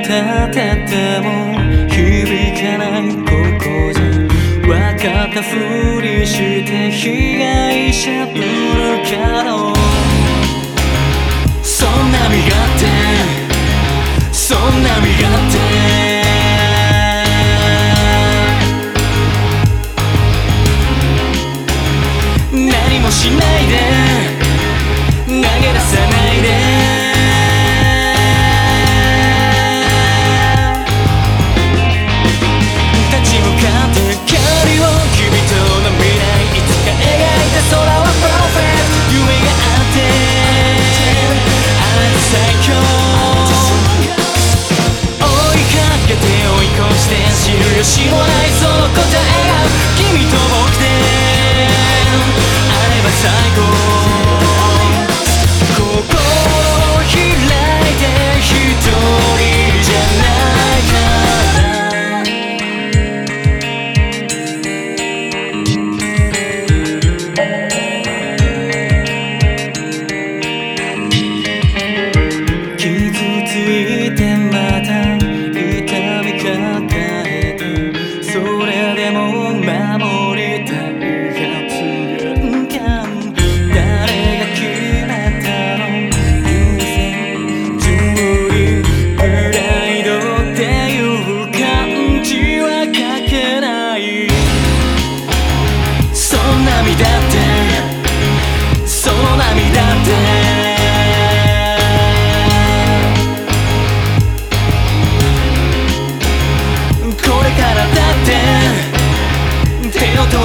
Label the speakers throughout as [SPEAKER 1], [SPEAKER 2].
[SPEAKER 1] 立てても響かないここじゃ。分かったふりして被害者ともないその答え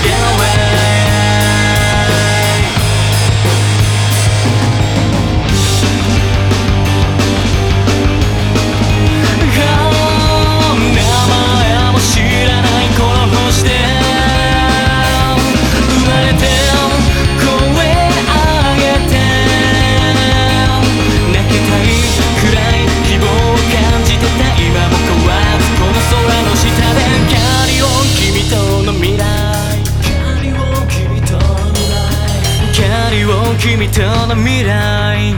[SPEAKER 1] together. 君との未来、追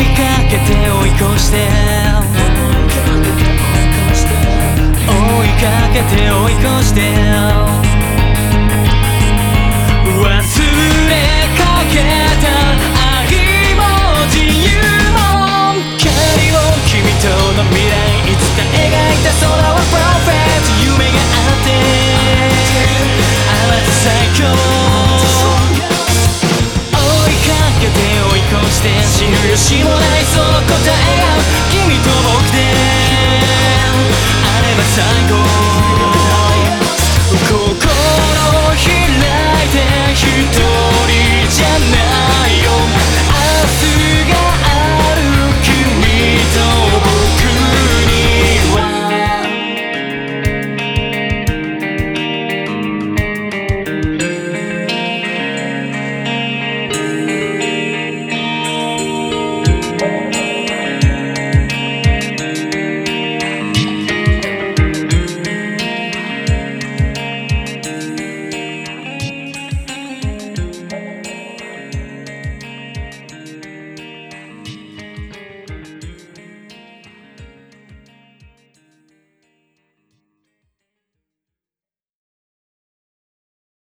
[SPEAKER 1] いかけて追い越して。しもないその答えが